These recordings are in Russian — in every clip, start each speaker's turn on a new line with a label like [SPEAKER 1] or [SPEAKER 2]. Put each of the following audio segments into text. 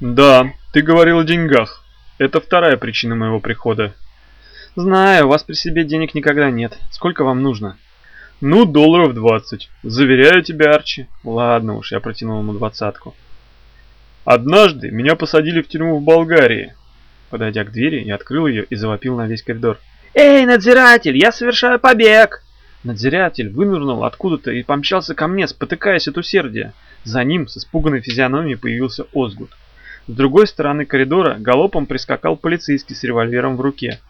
[SPEAKER 1] Да, ты говорил о деньгах. Это вторая причина моего прихода.
[SPEAKER 2] Знаю, у вас при себе денег никогда нет. Сколько вам нужно?
[SPEAKER 1] Ну, долларов двадцать. Заверяю тебя, Арчи.
[SPEAKER 2] Ладно уж, я протянул ему двадцатку.
[SPEAKER 1] Однажды меня посадили в тюрьму в Болгарии.
[SPEAKER 2] Подойдя к двери, я открыл ее и завопил на весь коридор. «Эй, надзиратель, я совершаю побег!» Надзиратель вынырнул откуда-то и помчался ко мне, спотыкаясь от усердия. За ним с испуганной физиономией появился Озгут. С другой стороны коридора галопом прискакал полицейский с револьвером в руке.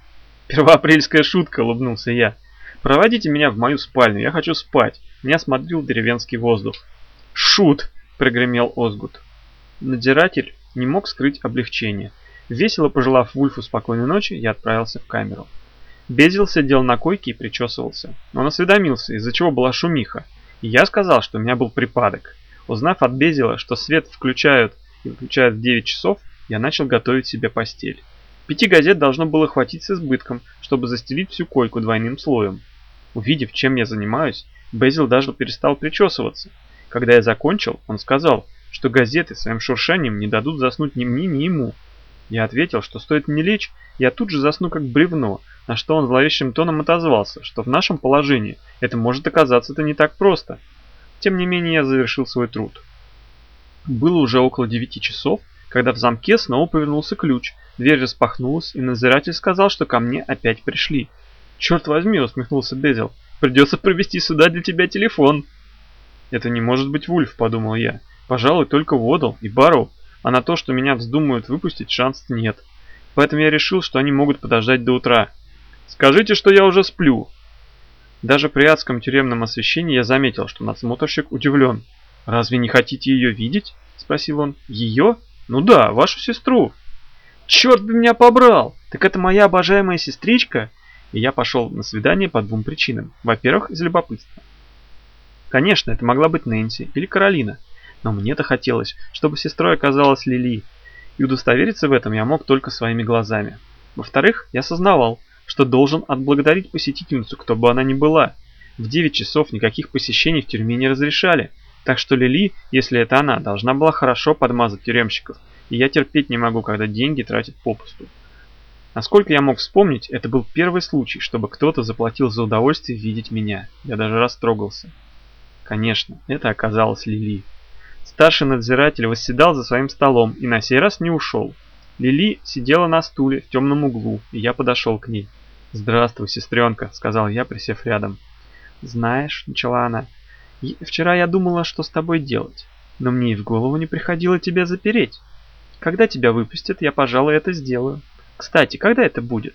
[SPEAKER 2] «Первоапрельская шутка», — улыбнулся я. «Проводите меня в мою спальню, я хочу спать». Меня смотрел деревенский воздух. «Шут!» — прогремел Озгут. Надзиратель не мог скрыть облегчение. Весело пожелав Вульфу спокойной ночи, я отправился в камеру. Безил сидел на койке и причесывался. Он осведомился, из-за чего была шумиха. И я сказал, что у меня был припадок. Узнав от Безила, что свет включают и выключают в 9 часов, я начал готовить себе постель. Пяти газет должно было хватить с избытком, чтобы застелить всю койку двойным слоем. Увидев, чем я занимаюсь, Безил даже перестал причесываться. Когда я закончил, он сказал, что газеты своим шуршанием не дадут заснуть ни мне, ни ему. Я ответил, что стоит мне лечь, я тут же засну как бревно, на что он зловещим тоном отозвался, что в нашем положении это может оказаться-то не так просто. Тем не менее я завершил свой труд. Было уже около девяти часов, когда в замке снова повернулся ключ, дверь распахнулась, и надзиратель сказал, что ко мне опять пришли. «Черт возьми!» — усмехнулся Безил. «Придется провести сюда для тебя телефон!» «Это не может быть Вульф», — подумал я. «Пожалуй, только Водал и Барроу, а на то, что меня вздумают выпустить, шансов нет. Поэтому я решил, что они могут подождать до утра. Скажите, что я уже сплю. Даже при адском тюремном освещении я заметил, что надсмотрщик удивлен. «Разве не хотите ее видеть?» – спросил он. «Ее? Ну да, вашу сестру». «Черт бы меня побрал! Так это моя обожаемая сестричка?» И я пошел на свидание по двум причинам. Во-первых, из любопытства. Конечно, это могла быть Нэнси или Каролина, но мне-то хотелось, чтобы сестрой оказалась Лили, и удостовериться в этом я мог только своими глазами. Во-вторых, я сознавал, что должен отблагодарить посетительницу, кто бы она ни была. В 9 часов никаких посещений в тюрьме не разрешали, так что Лили, если это она, должна была хорошо подмазать тюремщиков, и я терпеть не могу, когда деньги тратят попусту. Насколько я мог вспомнить, это был первый случай, чтобы кто-то заплатил за удовольствие видеть меня. Я даже растрогался. Конечно, это оказалось Лили. Старший надзиратель восседал за своим столом и на сей раз не ушел. Лили сидела на стуле в темном углу, и я подошел к ней. «Здравствуй, сестренка», — сказал я, присев рядом. «Знаешь», — начала она, — «вчера я думала, что с тобой делать, но мне и в голову не приходило тебя запереть. Когда тебя выпустят, я, пожалуй, это сделаю. Кстати, когда это будет?»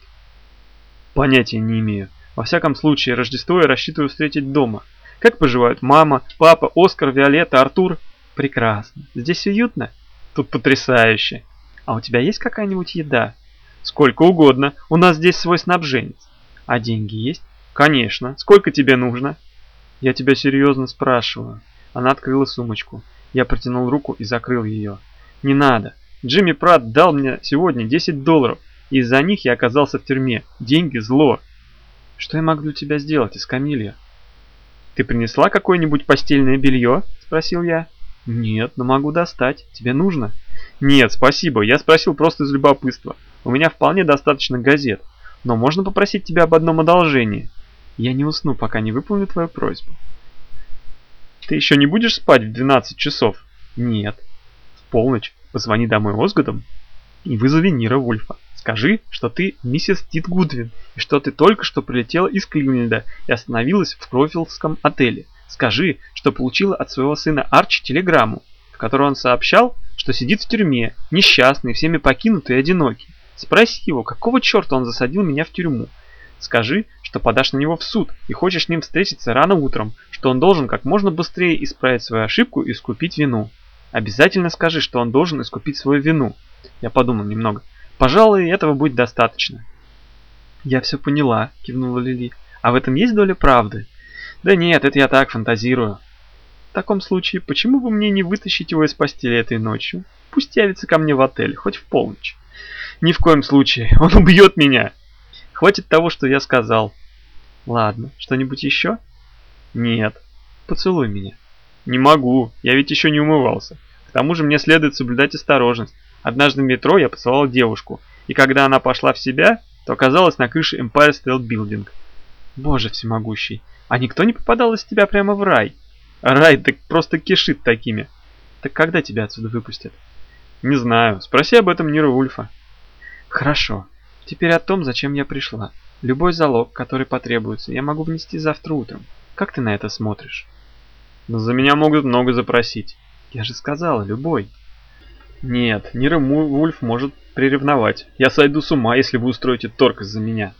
[SPEAKER 2] «Понятия не имею. Во всяком случае, Рождество я рассчитываю встретить дома. Как поживают мама, папа, Оскар, Виолетта, Артур?» «Прекрасно. Здесь уютно?» «Тут потрясающе. А у тебя есть какая-нибудь еда?» Сколько угодно, у нас здесь свой снабженец. А деньги есть? Конечно. Сколько тебе нужно? Я тебя серьезно спрашиваю. Она открыла сумочку. Я протянул руку и закрыл ее. Не надо. Джимми Пратт дал мне сегодня 10 долларов, и из-за них я оказался в тюрьме. Деньги зло. Что я могу для тебя сделать, Искамилья? Ты принесла какое-нибудь постельное белье? Спросил я. Нет, но могу достать. Тебе нужно? Нет, спасибо. Я спросил просто из любопытства. У меня вполне достаточно газет, но можно попросить тебя об одном одолжении. Я не усну, пока не выполню твою просьбу. Ты еще не будешь спать в 12 часов? Нет. В полночь позвони домой Озгодом и вызови Нира Вульфа. Скажи, что ты миссис Тит Гудвин, и что ты только что прилетела из Кливленда и остановилась в Крофилдском отеле. Скажи, что получила от своего сына Арчи телеграмму, в которой он сообщал, что сидит в тюрьме, несчастный, всеми покинутый и одинокий. Спроси его, какого черта он засадил меня в тюрьму. Скажи, что подашь на него в суд и хочешь с ним встретиться рано утром, что он должен как можно быстрее исправить свою ошибку и искупить вину. Обязательно скажи, что он должен искупить свою вину. Я подумал немного. Пожалуй, этого будет достаточно. Я все поняла, кивнула Лили. А в этом есть доля правды? Да нет, это я так фантазирую. В таком случае, почему бы мне не вытащить его из постели этой ночью? Пусть явится ко мне в отель, хоть в полночь. Ни в коем случае. Он убьет меня. Хватит того, что я сказал. Ладно, что-нибудь еще? Нет. Поцелуй меня. Не могу, я ведь еще не умывался. К тому же мне следует соблюдать осторожность. Однажды в метро я поцеловал девушку, и когда она пошла в себя, то оказалась на крыше Empire State Building. Боже всемогущий, а никто не попадал из тебя прямо в рай? Рай так просто кишит такими. Так когда тебя отсюда выпустят?
[SPEAKER 1] Не знаю, спроси об этом Нира Ульфа.
[SPEAKER 2] Хорошо, теперь о том, зачем я пришла. Любой залог, который потребуется, я могу внести завтра утром. Как ты на это смотришь?
[SPEAKER 1] Но за меня могут много запросить.
[SPEAKER 2] Я же сказала, любой.
[SPEAKER 1] Нет, Нира Вульф может приревновать. Я сойду с ума, если вы устроите торг из-за меня.